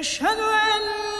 أشهد أن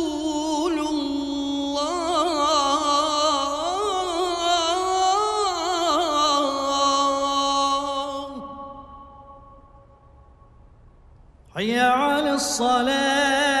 حي على الصلاة.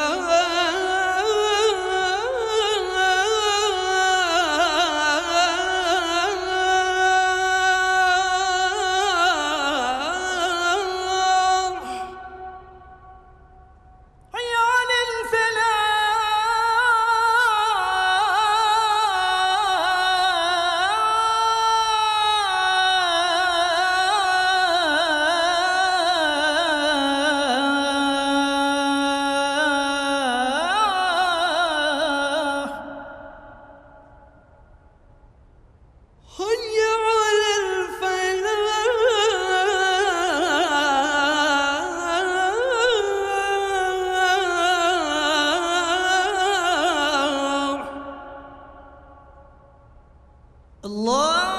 Allah.